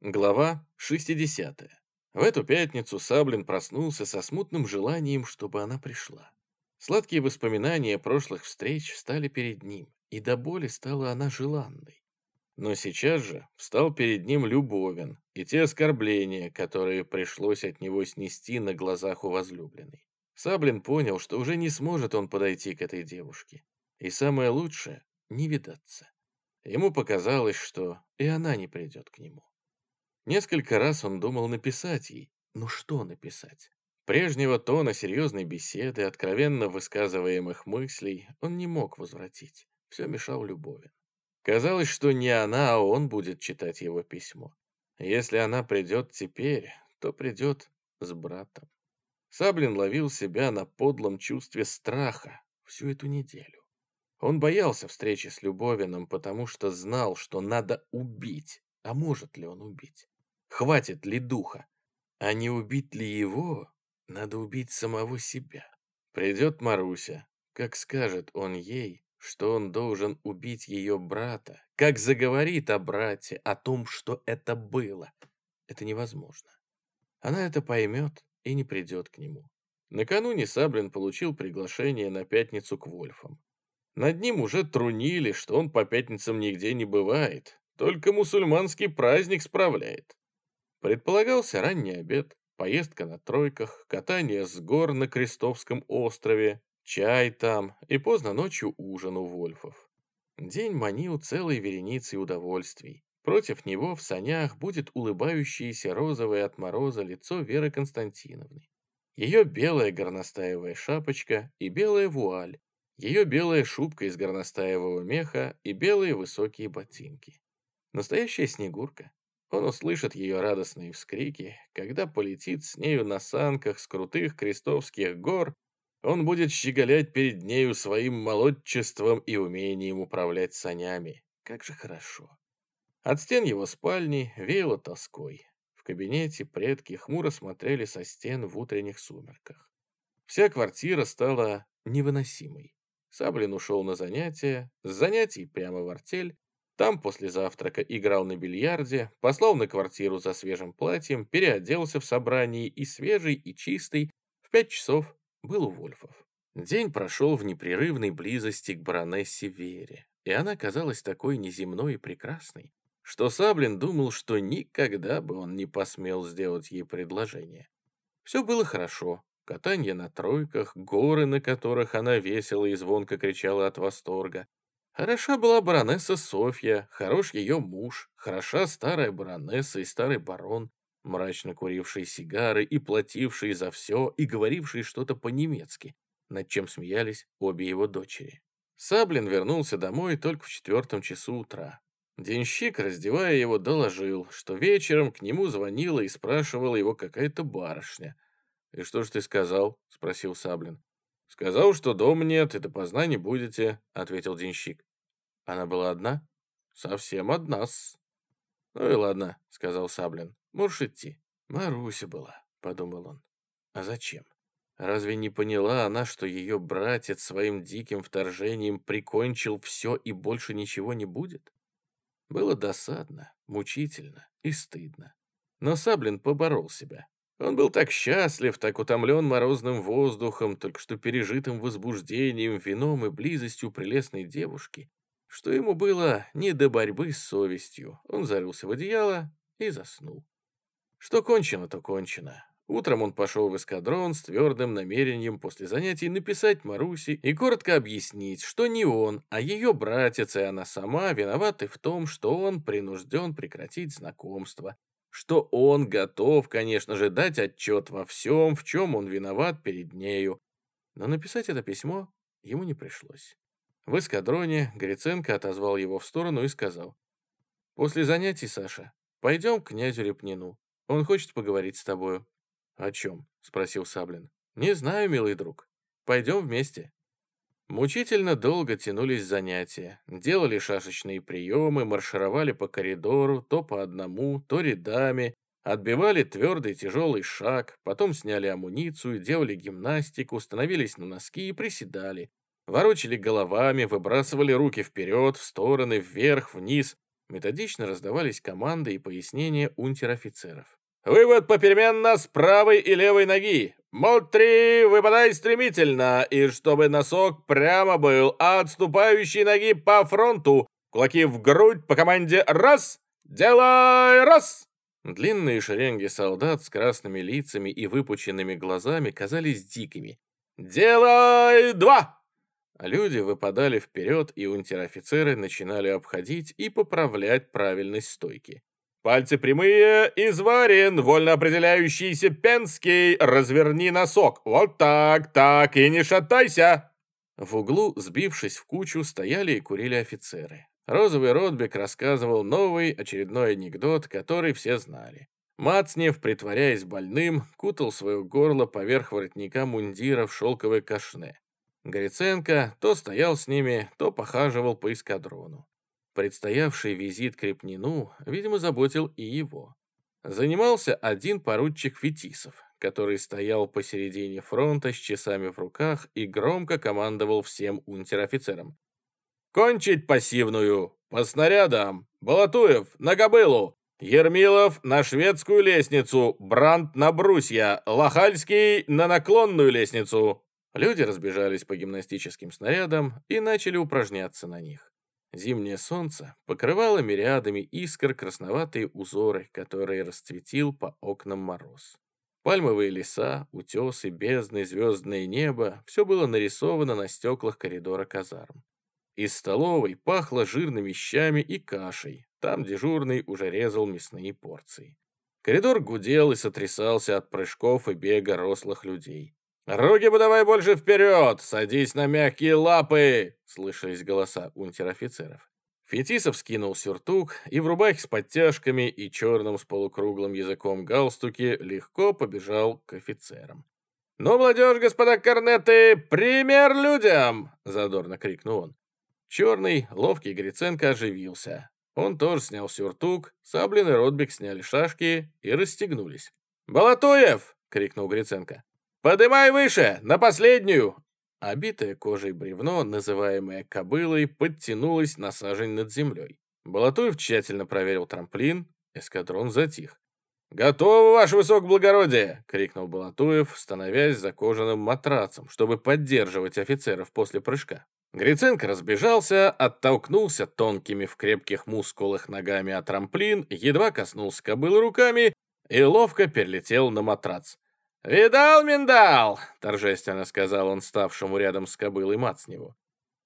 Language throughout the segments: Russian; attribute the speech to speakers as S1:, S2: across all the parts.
S1: Глава 60. В эту пятницу Саблин проснулся со смутным желанием, чтобы она пришла. Сладкие воспоминания прошлых встреч встали перед ним, и до боли стала она желанной. Но сейчас же встал перед ним Любовин и те оскорбления, которые пришлось от него снести на глазах у возлюбленной. Саблин понял, что уже не сможет он подойти к этой девушке. И самое лучшее — не видаться. Ему показалось, что и она не придет к нему. Несколько раз он думал написать ей. Ну что написать? Прежнего тона серьезной беседы, откровенно высказываемых мыслей он не мог возвратить. Все мешал Любовин. Казалось, что не она, а он будет читать его письмо. Если она придет теперь, то придет с братом. Саблин ловил себя на подлом чувстве страха всю эту неделю. Он боялся встречи с Любовиным, потому что знал, что надо убить. А может ли он убить? Хватит ли духа? А не убить ли его, надо убить самого себя. Придет Маруся, как скажет он ей, что он должен убить ее брата, как заговорит о брате, о том, что это было. Это невозможно. Она это поймет и не придет к нему. Накануне Саблин получил приглашение на пятницу к Вольфам. Над ним уже трунили, что он по пятницам нигде не бывает, только мусульманский праздник справляет. Предполагался ранний обед, поездка на тройках, катание с гор на Крестовском острове, чай там и поздно ночью ужин у Вольфов. День манил целой вереницей удовольствий. Против него в санях будет улыбающееся розовое от мороза лицо Веры Константиновны. Ее белая горностаевая шапочка и белая вуаль, ее белая шубка из горностаевого меха и белые высокие ботинки. Настоящая снегурка. Он услышит ее радостные вскрики, когда полетит с нею на санках с крутых крестовских гор, он будет щеголять перед нею своим молодчеством и умением управлять санями. Как же хорошо. От стен его спальни веяло тоской. В кабинете предки хмуро смотрели со стен в утренних сумерках. Вся квартира стала невыносимой. Саблин ушел на занятия, с занятий прямо в артель, там после завтрака играл на бильярде, послал на квартиру за свежим платьем, переоделся в собрании и свежий, и чистый, в пять часов был у Вольфов. День прошел в непрерывной близости к баронессе Вере, и она казалась такой неземной и прекрасной, что Саблин думал, что никогда бы он не посмел сделать ей предложение. Все было хорошо. Катание на тройках, горы, на которых она весело и звонко кричала от восторга, Хороша была баронесса Софья, хорош ее муж, хороша старая баронесса и старый барон, мрачно куривший сигары и плативший за все и говоривший что-то по-немецки, над чем смеялись обе его дочери. Саблин вернулся домой только в четвертом часу утра. Денщик, раздевая его, доложил, что вечером к нему звонила и спрашивала его какая-то барышня. «И что ж ты сказал?» — спросил Саблин. «Сказал, что дома нет и допоздна не будете», — ответил денщик. Она была одна? Совсем одна-с. Ну и ладно, сказал Саблин. Можешь идти. Маруся была, подумал он. А зачем? Разве не поняла она, что ее братец своим диким вторжением прикончил все и больше ничего не будет? Было досадно, мучительно и стыдно. Но Саблин поборол себя. Он был так счастлив, так утомлен морозным воздухом, только что пережитым возбуждением, вином и близостью прелестной девушки, что ему было не до борьбы с совестью. Он зарылся в одеяло и заснул. Что кончено, то кончено. Утром он пошел в эскадрон с твердым намерением после занятий написать Маруси и коротко объяснить, что не он, а ее братец и она сама виноваты в том, что он принужден прекратить знакомство, что он готов, конечно же, дать отчет во всем, в чем он виноват перед нею. Но написать это письмо ему не пришлось. В эскадроне Гриценко отозвал его в сторону и сказал. «После занятий, Саша, пойдем к князю Репнину. Он хочет поговорить с тобою». «О чем?» — спросил Саблин. «Не знаю, милый друг. Пойдем вместе». Мучительно долго тянулись занятия. Делали шашечные приемы, маршировали по коридору, то по одному, то рядами, отбивали твердый тяжелый шаг, потом сняли амуницию, делали гимнастику, становились на носки и приседали ворочали головами, выбрасывали руки вперед, в стороны, вверх, вниз, Методично раздавались команды и пояснения унтер-офицеров. «Вывод попеременно с правой и левой ноги. Мотри, выпадай стремительно, и чтобы носок прямо был, отступающей ноги по фронту. Кулаки в грудь по команде «Раз!» «Делай раз!» Длинные шеренги солдат с красными лицами и выпученными глазами казались дикими. «Делай два!» Люди выпадали вперед, и унтер-офицеры начинали обходить и поправлять правильность стойки. «Пальцы прямые, изварен, вольно определяющийся Пенский, разверни носок, вот так, так, и не шатайся!» В углу, сбившись в кучу, стояли и курили офицеры. Розовый Ротбек рассказывал новый очередной анекдот, который все знали. Мацнев, притворяясь больным, кутал свое горло поверх воротника мундира в шелковой кашне. Гриценко то стоял с ними, то похаживал по эскадрону. Предстоявший визит к Репнину, видимо, заботил и его. Занимался один поручик Фетисов, который стоял посередине фронта с часами в руках и громко командовал всем унтер-офицерам. Кончить пассивную. По снарядам. Балатуев на кобылу. Ермилов на шведскую лестницу. Бранд на брусья. Лохальский на наклонную лестницу. Люди разбежались по гимнастическим снарядам и начали упражняться на них. Зимнее солнце покрывало мириадами искр красноватые узоры, которые расцветил по окнам мороз. Пальмовые леса, утесы, бездны, звездное небо — все было нарисовано на стеклах коридора казарм. Из столовой пахло жирными щами и кашей. Там дежурный уже резал мясные порции. Коридор гудел и сотрясался от прыжков и бега рослых людей. «Руки подавай больше вперед! Садись на мягкие лапы!» — слышались голоса унтер-офицеров. Фетисов скинул сюртук и в рубахе с подтяжками и черным с полукруглым языком галстуке легко побежал к офицерам. «Ну, молодежь, господа корнеты, пример людям!» — задорно крикнул он. Черный, ловкий Гриценко оживился. Он тоже снял сюртук, Саблин и Ротбек сняли шашки и расстегнулись. «Балатуев!» — крикнул Гриценко. «Подымай выше, на последнюю!» Обитое кожей бревно, называемое кобылой, подтянулось на сажень над землей. Балатуев тщательно проверил трамплин, эскадрон затих. «Готово, ваше высокоблагородие!» — крикнул Балатуев, становясь за кожаным матрацем, чтобы поддерживать офицеров после прыжка. Гриценко разбежался, оттолкнулся тонкими в крепких мускулах ногами от трамплин, едва коснулся кобылы руками и ловко перелетел на матрац. «Видал, миндал!» — торжественно сказал он ставшему рядом с кобылой Мацневу.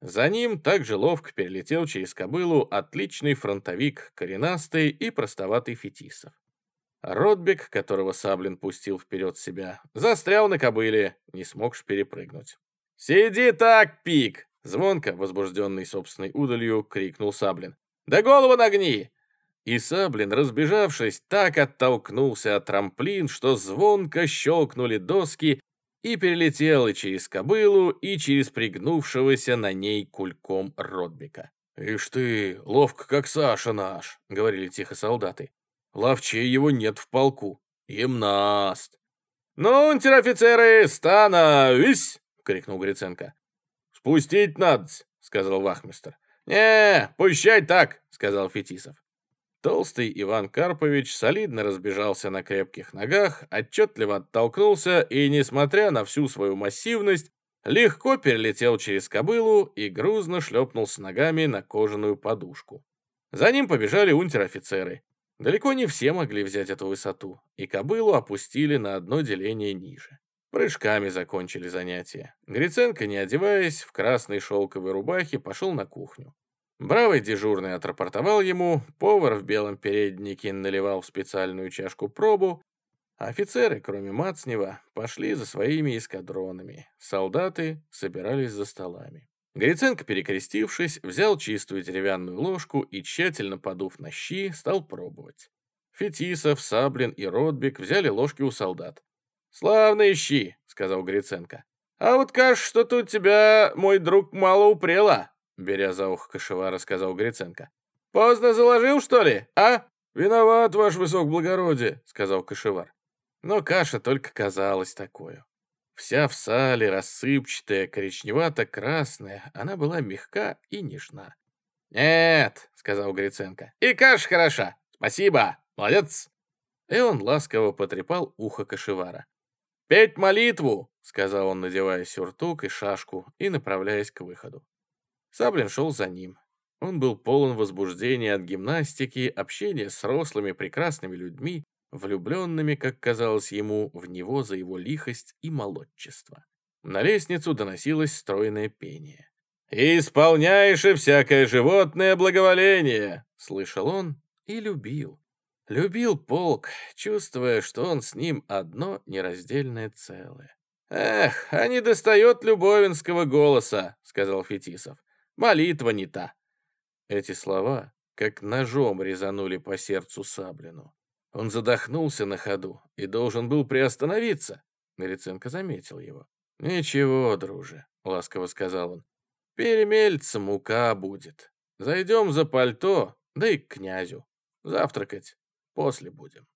S1: За ним также ловко перелетел через кобылу отличный фронтовик, коренастый и простоватый Фетисов. Ротбек, которого Саблин пустил вперед себя, застрял на кобыле, не смогшь перепрыгнуть. «Сиди так, пик!» Звонко, возбужденный собственной удалью, крикнул Саблин. «Да голову нагни!» И Саблин, разбежавшись, так оттолкнулся от трамплин, что звонко щелкнули доски и перелетел и через кобылу, и через пригнувшегося на ней кульком Ротбика. «Ишь ты, ловко как Саша наш», — говорили тихо солдаты. «Ловчей его нет в полку. Гимнаст». «Ну, унтер-офицеры, становись!» — крикнул Гриценко. «Спустить надо», — сказал вахмистр. «Не, пущай так», — сказал Фетисов. Толстый Иван Карпович солидно разбежался на крепких ногах, отчетливо оттолкнулся и, несмотря на всю свою массивность, легко перелетел через кобылу и грузно шлепнулся ногами на кожаную подушку. За ним побежали унтер-офицеры. Далеко не все могли взять эту высоту, и кобылу опустили на одно деление ниже. Прыжками закончили занятия. Гриценко, не одеваясь, в красной шелковой рубахе пошел на кухню. Бравый дежурный отрапортовал ему, повар в белом переднике наливал в специальную чашку пробу, офицеры, кроме Мацнева, пошли за своими эскадронами, солдаты собирались за столами. Гриценко, перекрестившись, взял чистую деревянную ложку и, тщательно подув на щи, стал пробовать. Фетисов, Саблин и Ротбик взяли ложки у солдат. «Славно ищи», — сказал Гриценко. «А вот кажется, что тут тебя, мой друг, мало упрела», — беря за ухо кошевара, сказал Гриценко. «Поздно заложил, что ли, а?» «Виноват, ваш высокоблагородие», — сказал кошевар. Но каша только казалась такой. Вся в сале, рассыпчатая, коричневато-красная, она была мягка и нежна. «Нет», — сказал Гриценко, — «и каша хороша. Спасибо, молодец». И он ласково потрепал ухо кошевара. «Петь молитву!» — сказал он, надевая сюртук и шашку и направляясь к выходу. Саблин шел за ним. Он был полон возбуждения от гимнастики, общения с рослыми прекрасными людьми, влюбленными, как казалось ему, в него за его лихость и молодчество. На лестницу доносилось стройное пение. «Исполняешь и всякое животное благоволение!» — слышал он и любил. Любил полк, чувствуя, что он с ним одно нераздельное целое. «Эх, а не достает любовинского голоса», — сказал Фетисов. «Молитва не та». Эти слова как ножом резанули по сердцу Саблину. Он задохнулся на ходу и должен был приостановиться. Гриценко заметил его. «Ничего, друже», — ласково сказал он. «Перемельца мука будет. Зайдем за пальто, да и к князю. Завтракать после будем».